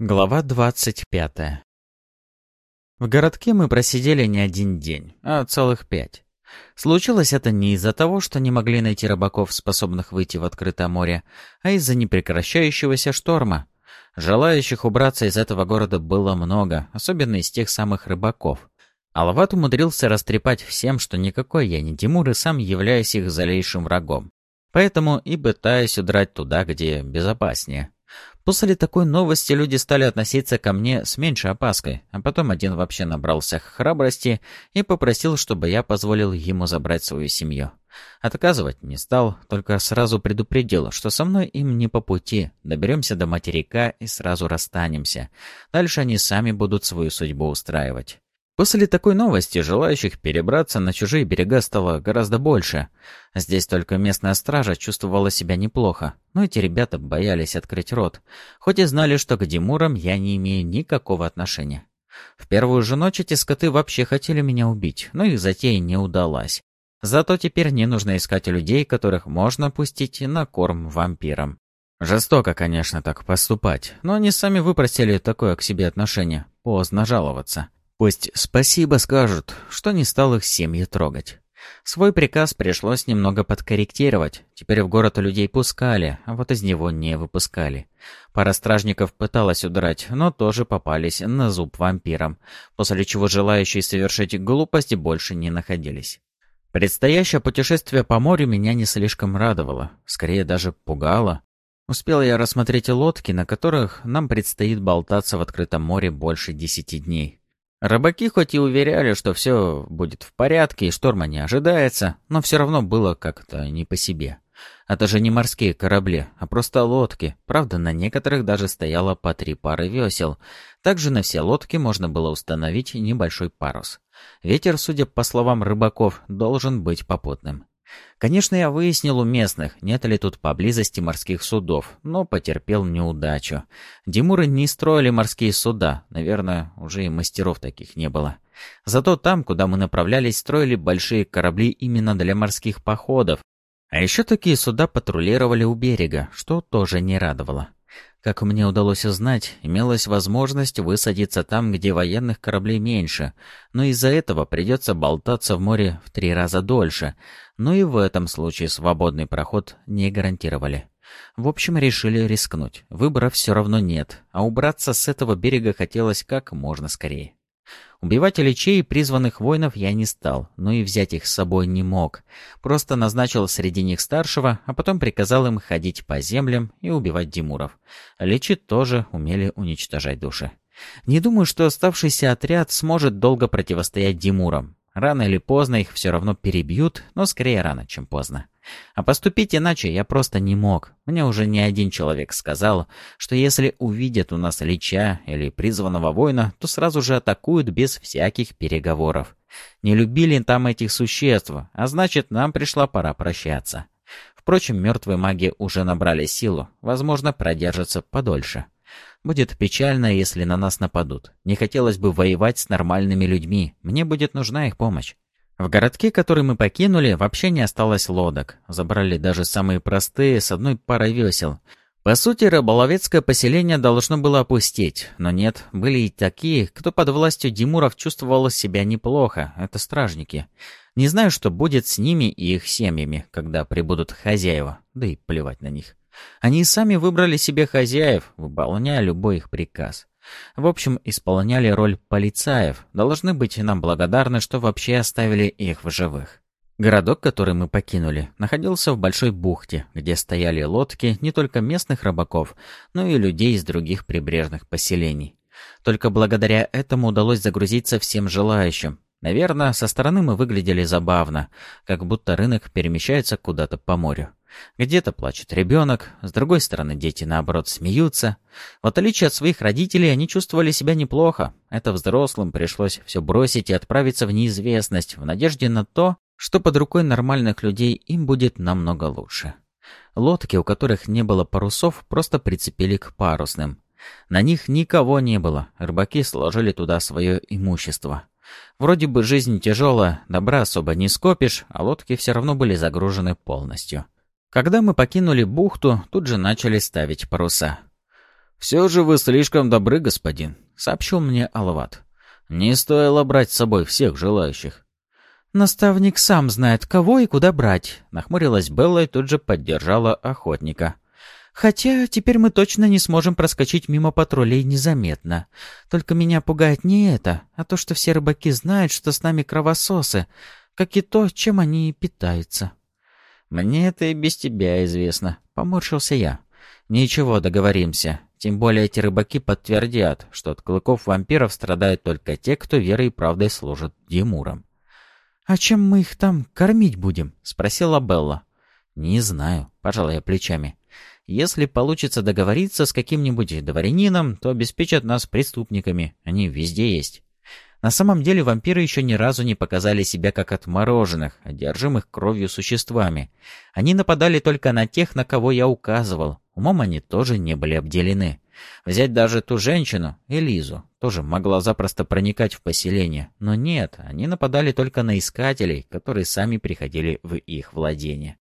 Глава двадцать пятая В городке мы просидели не один день, а целых пять. Случилось это не из-за того, что не могли найти рыбаков, способных выйти в открытое море, а из-за непрекращающегося шторма. Желающих убраться из этого города было много, особенно из тех самых рыбаков. Алават умудрился растрепать всем, что никакой я не Тимур и сам являюсь их злейшим врагом. Поэтому и пытаюсь удрать туда, где безопаснее. После такой новости люди стали относиться ко мне с меньшей опаской, а потом один вообще набрался храбрости и попросил, чтобы я позволил ему забрать свою семью. Отказывать не стал, только сразу предупредил, что со мной им не по пути, доберемся до материка и сразу расстанемся. Дальше они сами будут свою судьбу устраивать. После такой новости желающих перебраться на чужие берега стало гораздо больше. Здесь только местная стража чувствовала себя неплохо, но эти ребята боялись открыть рот, хоть и знали, что к Димурам я не имею никакого отношения. В первую же ночь эти скоты вообще хотели меня убить, но их затея не удалась. Зато теперь не нужно искать людей, которых можно пустить на корм вампирам. Жестоко, конечно, так поступать, но они сами выпросили такое к себе отношение. Поздно жаловаться. Пусть спасибо скажут, что не стал их семьи трогать. Свой приказ пришлось немного подкорректировать. Теперь в город людей пускали, а вот из него не выпускали. Пара стражников пыталась удрать, но тоже попались на зуб вампирам, после чего желающие совершить глупости больше не находились. Предстоящее путешествие по морю меня не слишком радовало, скорее даже пугало. Успел я рассмотреть лодки, на которых нам предстоит болтаться в открытом море больше десяти дней. Рыбаки хоть и уверяли, что все будет в порядке и шторма не ожидается, но все равно было как-то не по себе. Это же не морские корабли, а просто лодки. Правда, на некоторых даже стояло по три пары весел. Также на все лодки можно было установить небольшой парус. Ветер, судя по словам рыбаков, должен быть попутным. Конечно, я выяснил у местных, нет ли тут поблизости морских судов, но потерпел неудачу. Димуры не строили морские суда, наверное, уже и мастеров таких не было. Зато там, куда мы направлялись, строили большие корабли именно для морских походов. А еще такие суда патрулировали у берега, что тоже не радовало. Как мне удалось узнать, имелась возможность высадиться там, где военных кораблей меньше, но из-за этого придется болтаться в море в три раза дольше, но и в этом случае свободный проход не гарантировали. В общем, решили рискнуть. Выбора все равно нет, а убраться с этого берега хотелось как можно скорее. Убивать личей и призванных воинов я не стал, но и взять их с собой не мог. Просто назначил среди них старшего, а потом приказал им ходить по землям и убивать Димуров. Личи тоже умели уничтожать души. Не думаю, что оставшийся отряд сможет долго противостоять Димурам. Рано или поздно их все равно перебьют, но скорее рано, чем поздно. А поступить иначе я просто не мог. Мне уже не один человек сказал, что если увидят у нас лича или призванного воина, то сразу же атакуют без всяких переговоров. Не любили там этих существ, а значит, нам пришла пора прощаться. Впрочем, мертвые маги уже набрали силу, возможно, продержатся подольше. Будет печально, если на нас нападут. Не хотелось бы воевать с нормальными людьми. Мне будет нужна их помощь. В городке, который мы покинули, вообще не осталось лодок. Забрали даже самые простые, с одной парой весел. По сути, рыболовецкое поселение должно было опустить, но нет, были и такие, кто под властью Димуров чувствовал себя неплохо, это стражники. Не знаю, что будет с ними и их семьями, когда прибудут хозяева, да и плевать на них. Они сами выбрали себе хозяев, выполняя любой их приказ. В общем, исполняли роль полицаев, должны быть нам благодарны, что вообще оставили их в живых. Городок, который мы покинули, находился в большой бухте, где стояли лодки не только местных рыбаков, но и людей из других прибрежных поселений. Только благодаря этому удалось загрузиться всем желающим. Наверное, со стороны мы выглядели забавно, как будто рынок перемещается куда-то по морю. Где-то плачет ребенок, с другой стороны дети, наоборот, смеются. В отличие от своих родителей, они чувствовали себя неплохо. Это взрослым пришлось все бросить и отправиться в неизвестность, в надежде на то, что под рукой нормальных людей им будет намного лучше. Лодки, у которых не было парусов, просто прицепили к парусным. На них никого не было, рыбаки сложили туда свое имущество. Вроде бы жизнь тяжелая, добра особо не скопишь, а лодки все равно были загружены полностью. Когда мы покинули бухту, тут же начали ставить паруса. «Все же вы слишком добры, господин», — сообщил мне Алават. «Не стоило брать с собой всех желающих». «Наставник сам знает, кого и куда брать», — нахмурилась Белла и тут же поддержала охотника. «Хотя теперь мы точно не сможем проскочить мимо патрулей незаметно. Только меня пугает не это, а то, что все рыбаки знают, что с нами кровососы, как и то, чем они питаются». «Мне это и без тебя известно», — поморщился я. «Ничего, договоримся. Тем более эти рыбаки подтвердят, что от клыков вампиров страдают только те, кто верой и правдой служит Димурам. «А чем мы их там кормить будем?» — спросила Белла. «Не знаю», — пожала я плечами. «Если получится договориться с каким-нибудь дворянином, то обеспечат нас преступниками. Они везде есть». На самом деле вампиры еще ни разу не показали себя как отмороженных, одержимых кровью существами. Они нападали только на тех, на кого я указывал. Умом они тоже не были обделены. Взять даже ту женщину, Элизу, тоже могла запросто проникать в поселение. Но нет, они нападали только на искателей, которые сами приходили в их владение.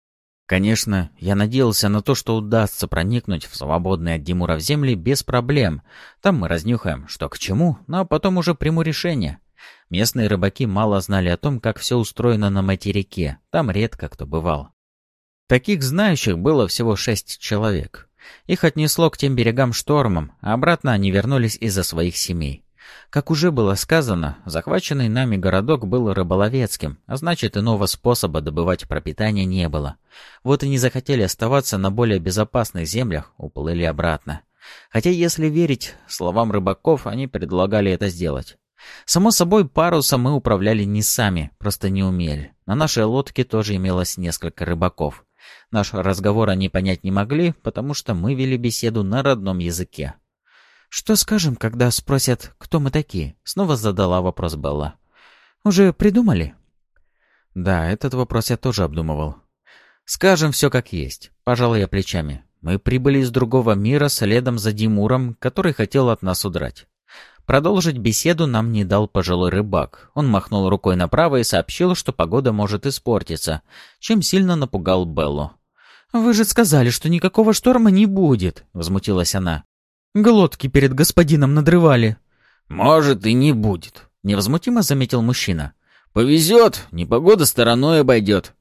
Конечно, я надеялся на то, что удастся проникнуть в свободные от Димура в земли без проблем. Там мы разнюхаем, что к чему, но потом уже приму решение. Местные рыбаки мало знали о том, как все устроено на материке. Там редко кто бывал. Таких знающих было всего шесть человек. Их отнесло к тем берегам штормом, а обратно они вернулись из-за своих семей. Как уже было сказано, захваченный нами городок был рыболовецким, а значит иного способа добывать пропитание не было. Вот и не захотели оставаться на более безопасных землях, уплыли обратно. Хотя, если верить словам рыбаков, они предлагали это сделать. Само собой, парусом мы управляли не сами, просто не умели. На нашей лодке тоже имелось несколько рыбаков. Наш разговор они понять не могли, потому что мы вели беседу на родном языке. «Что скажем, когда спросят, кто мы такие?» — снова задала вопрос Белла. «Уже придумали?» «Да, этот вопрос я тоже обдумывал. Скажем все как есть. Пожалуй, я плечами. Мы прибыли из другого мира следом за Димуром, который хотел от нас удрать. Продолжить беседу нам не дал пожилой рыбак. Он махнул рукой направо и сообщил, что погода может испортиться, чем сильно напугал Беллу. «Вы же сказали, что никакого шторма не будет», — возмутилась она. Глотки перед господином надрывали. «Может, и не будет», — невозмутимо заметил мужчина. «Повезет, непогода стороной обойдет».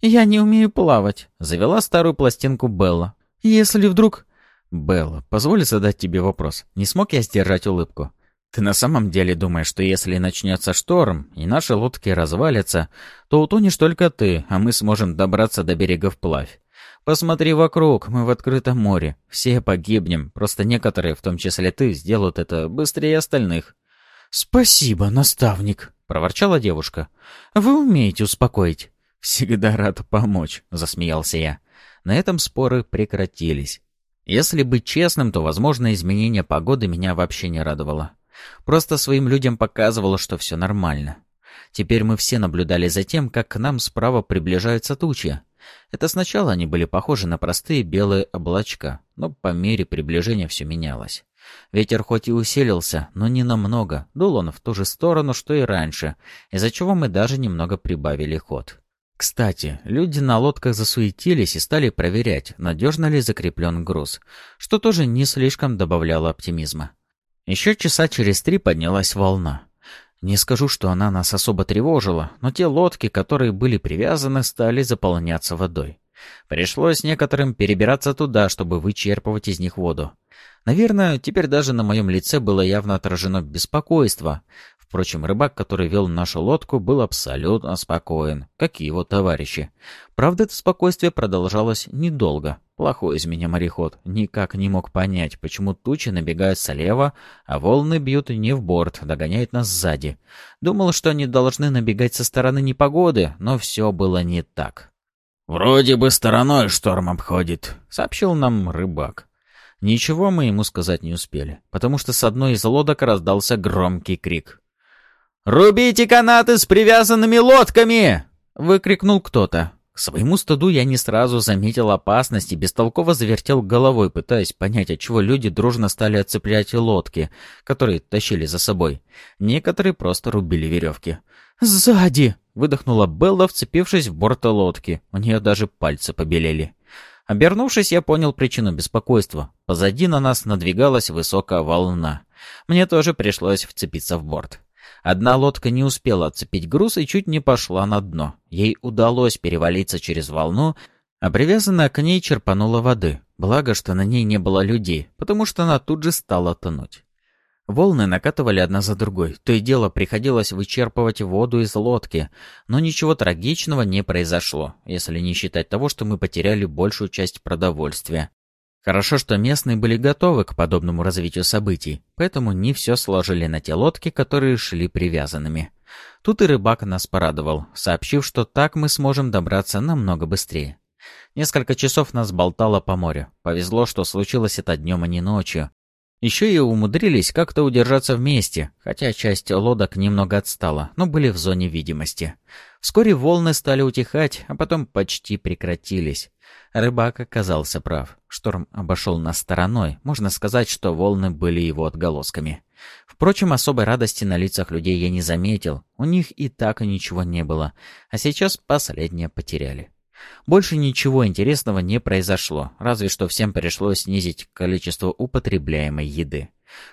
«Я не умею плавать», — завела старую пластинку Белла. «Если вдруг...» «Белла, позволь задать тебе вопрос. Не смог я сдержать улыбку. Ты на самом деле думаешь, что если начнется шторм, и наши лодки развалятся, то утонешь только ты, а мы сможем добраться до берега вплавь? Посмотри вокруг, мы в открытом море. Все погибнем, просто некоторые, в том числе ты, сделают это быстрее остальных». «Спасибо, наставник», — проворчала девушка. «Вы умеете успокоить». «Всегда рад помочь», — засмеялся я. На этом споры прекратились. Если быть честным, то, возможно, изменение погоды меня вообще не радовало. Просто своим людям показывало, что все нормально. Теперь мы все наблюдали за тем, как к нам справа приближаются тучи. Это сначала они были похожи на простые белые облачка, но по мере приближения все менялось. Ветер хоть и усилился, но не намного, дул он в ту же сторону, что и раньше, из-за чего мы даже немного прибавили ход. Кстати, люди на лодках засуетились и стали проверять, надежно ли закреплен груз, что тоже не слишком добавляло оптимизма. Еще часа через три поднялась волна. Не скажу, что она нас особо тревожила, но те лодки, которые были привязаны, стали заполняться водой. Пришлось некоторым перебираться туда, чтобы вычерпывать из них воду. Наверное, теперь даже на моем лице было явно отражено беспокойство. Впрочем, рыбак, который вел нашу лодку, был абсолютно спокоен, как и его товарищи. Правда, это спокойствие продолжалось недолго. Плохой из меня мореход. Никак не мог понять, почему тучи набегают слева, а волны бьют не в борт, догоняют нас сзади. Думал, что они должны набегать со стороны непогоды, но все было не так. «Вроде бы стороной шторм обходит», — сообщил нам рыбак. Ничего мы ему сказать не успели, потому что с одной из лодок раздался громкий крик. «Рубите канаты с привязанными лодками!» — выкрикнул кто-то. К своему стыду я не сразу заметил опасность и бестолково завертел головой, пытаясь понять, отчего люди дружно стали отцеплять лодки, которые тащили за собой. Некоторые просто рубили веревки. «Сзади!» — выдохнула Белла, вцепившись в борт лодки. У нее даже пальцы побелели. Обернувшись, я понял причину беспокойства. Позади на нас надвигалась высокая волна. Мне тоже пришлось вцепиться в борт. Одна лодка не успела отцепить груз и чуть не пошла на дно. Ей удалось перевалиться через волну, а привязанная к ней черпанула воды. Благо, что на ней не было людей, потому что она тут же стала тонуть. Волны накатывали одна за другой. То и дело приходилось вычерпывать воду из лодки, но ничего трагичного не произошло, если не считать того, что мы потеряли большую часть продовольствия. Хорошо, что местные были готовы к подобному развитию событий, поэтому не все сложили на те лодки, которые шли привязанными. Тут и рыбак нас порадовал, сообщив, что так мы сможем добраться намного быстрее. Несколько часов нас болтало по морю. Повезло, что случилось это днем, а не ночью. Еще и умудрились как-то удержаться вместе, хотя часть лодок немного отстала, но были в зоне видимости. Вскоре волны стали утихать, а потом почти прекратились. Рыбак оказался прав. Шторм обошел нас стороной. Можно сказать, что волны были его отголосками. Впрочем, особой радости на лицах людей я не заметил. У них и так ничего не было. А сейчас последнее потеряли. Больше ничего интересного не произошло, разве что всем пришлось снизить количество употребляемой еды.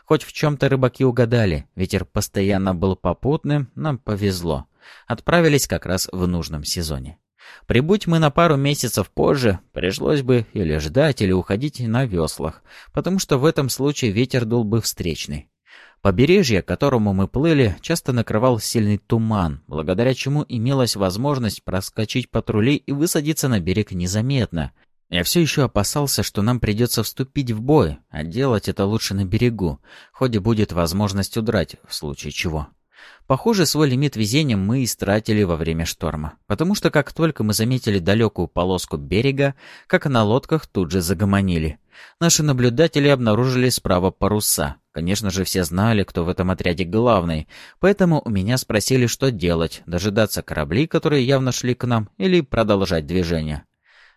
Хоть в чем-то рыбаки угадали, ветер постоянно был попутным, нам повезло. Отправились как раз в нужном сезоне. Прибудь мы на пару месяцев позже, пришлось бы или ждать, или уходить на веслах, потому что в этом случае ветер дул бы встречный. Побережье, к которому мы плыли, часто накрывал сильный туман, благодаря чему имелась возможность проскочить патрули и высадиться на берег незаметно. Я все еще опасался, что нам придется вступить в бой, а делать это лучше на берегу, хоть и будет возможность удрать, в случае чего. Похоже, свой лимит везения мы истратили во время шторма, потому что как только мы заметили далекую полоску берега, как на лодках тут же загомонили. Наши наблюдатели обнаружили справа паруса. Конечно же, все знали, кто в этом отряде главный, поэтому у меня спросили, что делать, дожидаться кораблей, которые явно шли к нам, или продолжать движение.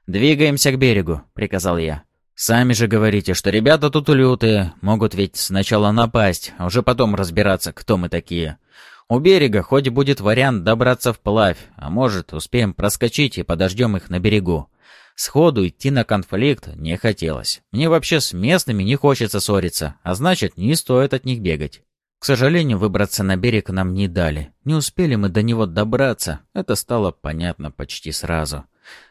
«Двигаемся к берегу», — приказал я. «Сами же говорите, что ребята тут лютые, могут ведь сначала напасть, а уже потом разбираться, кто мы такие. У берега хоть будет вариант добраться вплавь, а может, успеем проскочить и подождем их на берегу. Сходу идти на конфликт не хотелось. Мне вообще с местными не хочется ссориться, а значит, не стоит от них бегать. К сожалению, выбраться на берег нам не дали. Не успели мы до него добраться, это стало понятно почти сразу.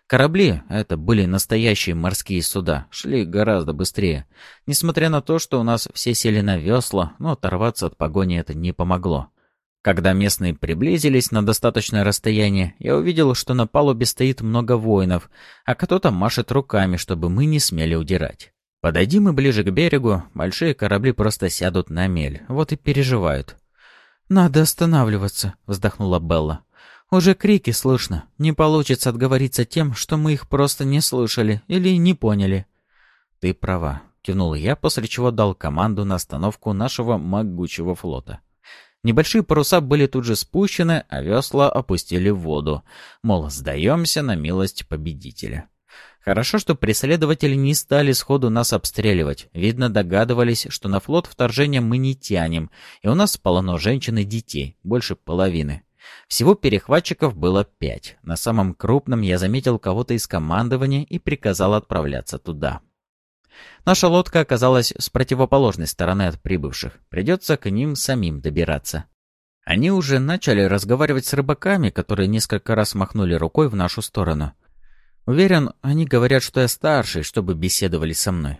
Корабли, это были настоящие морские суда, шли гораздо быстрее. Несмотря на то, что у нас все сели на весла, но оторваться от погони это не помогло. Когда местные приблизились на достаточное расстояние, я увидел, что на палубе стоит много воинов, а кто-то машет руками, чтобы мы не смели удирать. Подойди мы ближе к берегу, большие корабли просто сядут на мель, вот и переживают. «Надо останавливаться», — вздохнула Белла. «Уже крики слышно. Не получится отговориться тем, что мы их просто не слышали или не поняли». «Ты права», — кивнул я, после чего дал команду на остановку нашего могучего флота. Небольшие паруса были тут же спущены, а весла опустили в воду. Мол, сдаемся на милость победителя. Хорошо, что преследователи не стали сходу нас обстреливать. Видно, догадывались, что на флот вторжения мы не тянем, и у нас полно женщин и детей, больше половины. Всего перехватчиков было пять. На самом крупном я заметил кого-то из командования и приказал отправляться туда. Наша лодка оказалась с противоположной стороны от прибывших. Придется к ним самим добираться. Они уже начали разговаривать с рыбаками, которые несколько раз махнули рукой в нашу сторону. Уверен, они говорят, что я старший, чтобы беседовали со мной.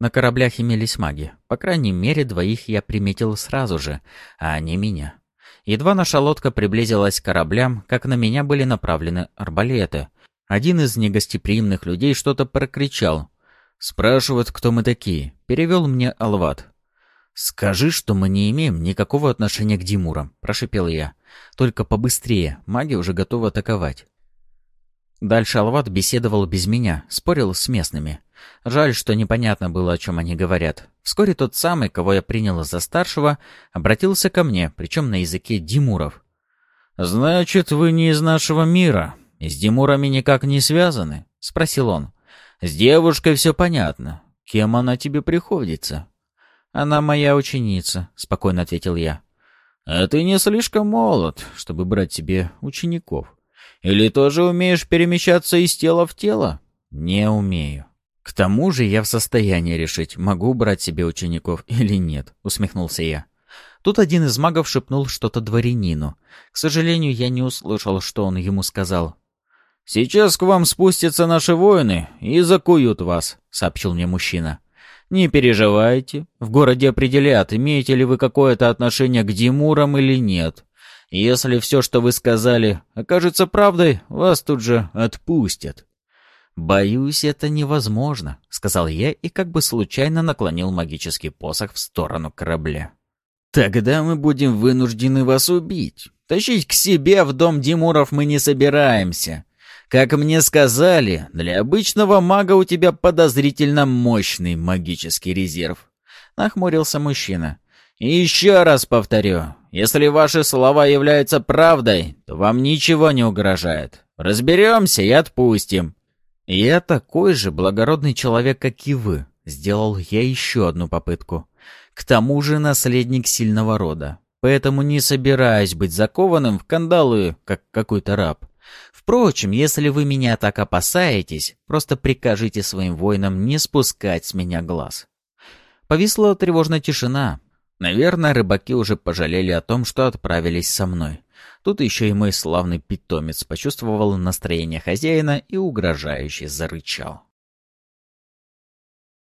На кораблях имелись маги. По крайней мере, двоих я приметил сразу же, а они меня. Едва наша лодка приблизилась к кораблям, как на меня были направлены арбалеты. Один из негостеприимных людей что-то прокричал, «Спрашивают, кто мы такие», — перевел мне Алват. «Скажи, что мы не имеем никакого отношения к Димурам», — прошипел я. «Только побыстрее, маги уже готовы атаковать». Дальше Алват беседовал без меня, спорил с местными. Жаль, что непонятно было, о чем они говорят. Вскоре тот самый, кого я принял за старшего, обратился ко мне, причем на языке Димуров. «Значит, вы не из нашего мира, с Димурами никак не связаны?» — спросил он. С девушкой все понятно. Кем она тебе приходится?» «Она моя ученица», — спокойно ответил я. «А ты не слишком молод, чтобы брать себе учеников. Или тоже умеешь перемещаться из тела в тело?» «Не умею». «К тому же я в состоянии решить, могу брать себе учеников или нет», — усмехнулся я. Тут один из магов шепнул что-то дворянину. К сожалению, я не услышал, что он ему сказал. «Сейчас к вам спустятся наши воины и закуют вас», — сообщил мне мужчина. «Не переживайте. В городе определят, имеете ли вы какое-то отношение к Димурам или нет. Если все, что вы сказали, окажется правдой, вас тут же отпустят». «Боюсь, это невозможно», — сказал я и как бы случайно наклонил магический посох в сторону корабля. «Тогда мы будем вынуждены вас убить. Тащить к себе в дом Димуров мы не собираемся. Как мне сказали, для обычного мага у тебя подозрительно мощный магический резерв». Нахмурился мужчина. «И еще раз повторю, если ваши слова являются правдой, то вам ничего не угрожает. Разберемся и отпустим. «Я такой же благородный человек, как и вы», — сделал я еще одну попытку. «К тому же наследник сильного рода, поэтому не собираюсь быть закованным в кандалы, как какой-то раб. Впрочем, если вы меня так опасаетесь, просто прикажите своим воинам не спускать с меня глаз». Повисла тревожная тишина. Наверное, рыбаки уже пожалели о том, что отправились со мной. Тут еще и мой славный питомец почувствовал настроение хозяина и угрожающе зарычал.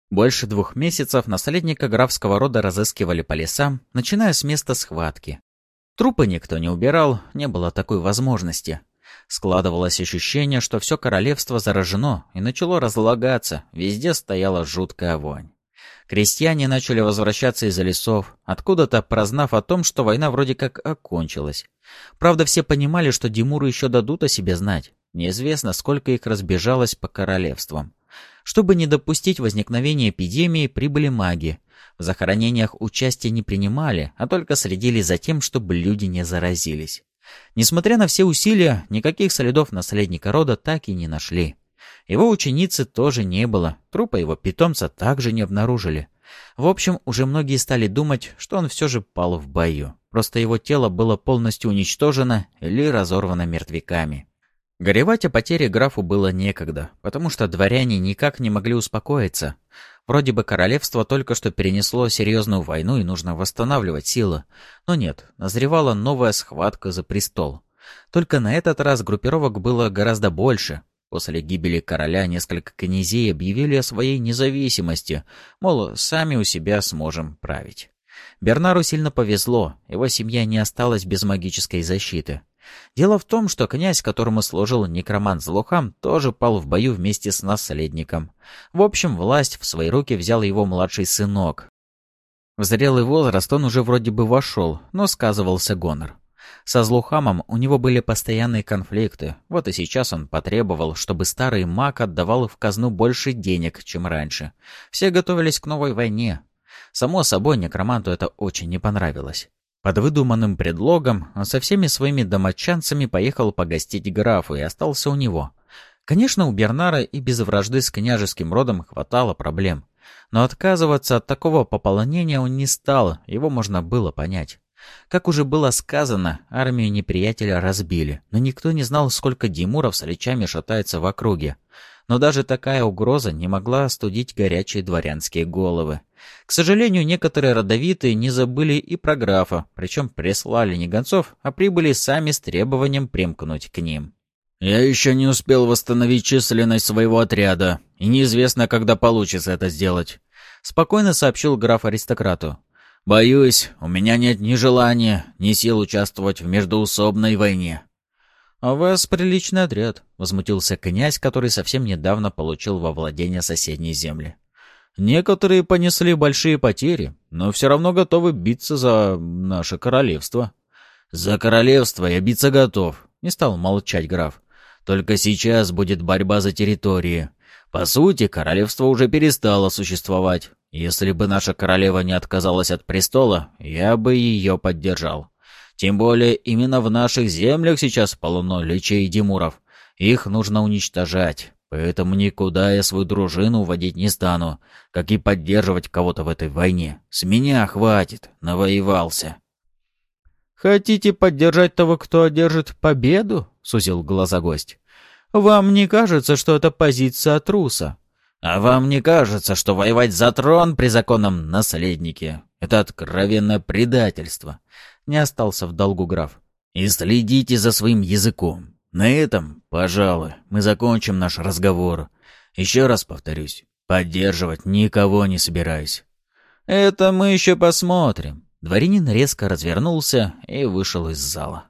Больше двух месяцев наследника графского рода разыскивали по лесам, начиная с места схватки. Трупы никто не убирал, не было такой возможности. Складывалось ощущение, что все королевство заражено и начало разлагаться, везде стояла жуткая вонь. Крестьяне начали возвращаться из лесов, откуда-то прознав о том, что война вроде как окончилась. Правда, все понимали, что Димуры еще дадут о себе знать. Неизвестно, сколько их разбежалось по королевствам. Чтобы не допустить возникновения эпидемии, прибыли маги. В захоронениях участия не принимали, а только следили за тем, чтобы люди не заразились. Несмотря на все усилия, никаких следов наследника рода так и не нашли. Его ученицы тоже не было, трупа его питомца также не обнаружили. В общем, уже многие стали думать, что он все же пал в бою. Просто его тело было полностью уничтожено или разорвано мертвяками. Горевать о потере графу было некогда, потому что дворяне никак не могли успокоиться. Вроде бы королевство только что перенесло серьезную войну и нужно восстанавливать силы. Но нет, назревала новая схватка за престол. Только на этот раз группировок было гораздо больше, После гибели короля несколько князей объявили о своей независимости, мол, сами у себя сможем править. Бернару сильно повезло, его семья не осталась без магической защиты. Дело в том, что князь, которому служил некромант Злухам, тоже пал в бою вместе с наследником. В общем, власть в свои руки взял его младший сынок. В зрелый возраст он уже вроде бы вошел, но сказывался гонор. Со Злухамом у него были постоянные конфликты, вот и сейчас он потребовал, чтобы старый маг отдавал в казну больше денег, чем раньше. Все готовились к новой войне. Само собой, некроманту это очень не понравилось. Под выдуманным предлогом он со всеми своими домочадцами поехал погостить графу и остался у него. Конечно, у Бернара и без вражды с княжеским родом хватало проблем. Но отказываться от такого пополнения он не стал, его можно было понять. Как уже было сказано, армию неприятеля разбили, но никто не знал, сколько Димуров с речами шатается в округе. Но даже такая угроза не могла остудить горячие дворянские головы. К сожалению, некоторые родовитые не забыли и про графа, причем прислали не гонцов, а прибыли сами с требованием примкнуть к ним. «Я еще не успел восстановить численность своего отряда, и неизвестно, когда получится это сделать», — спокойно сообщил граф аристократу. Боюсь, у меня нет ни желания, ни сил участвовать в междоусобной войне. «А у вас приличный отряд», — возмутился князь, который совсем недавно получил во владение соседней земли. «Некоторые понесли большие потери, но все равно готовы биться за наше королевство». «За королевство я биться готов», — не стал молчать граф. «Только сейчас будет борьба за территории. По сути, королевство уже перестало существовать. Если бы наша королева не отказалась от престола, я бы ее поддержал. Тем более именно в наших землях сейчас полно личей и демуров. Их нужно уничтожать. Поэтому никуда я свою дружину уводить не стану, как и поддерживать кого-то в этой войне. С меня хватит, навоевался. «Хотите поддержать того, кто одержит победу?» — сузил глаза гость. Вам не кажется, что это позиция труса? А вам не кажется, что воевать за трон при законном наследнике — это откровенное предательство? Не остался в долгу граф. И следите за своим языком. На этом, пожалуй, мы закончим наш разговор. Еще раз повторюсь, поддерживать никого не собираюсь. Это мы еще посмотрим. Дворянин резко развернулся и вышел из зала.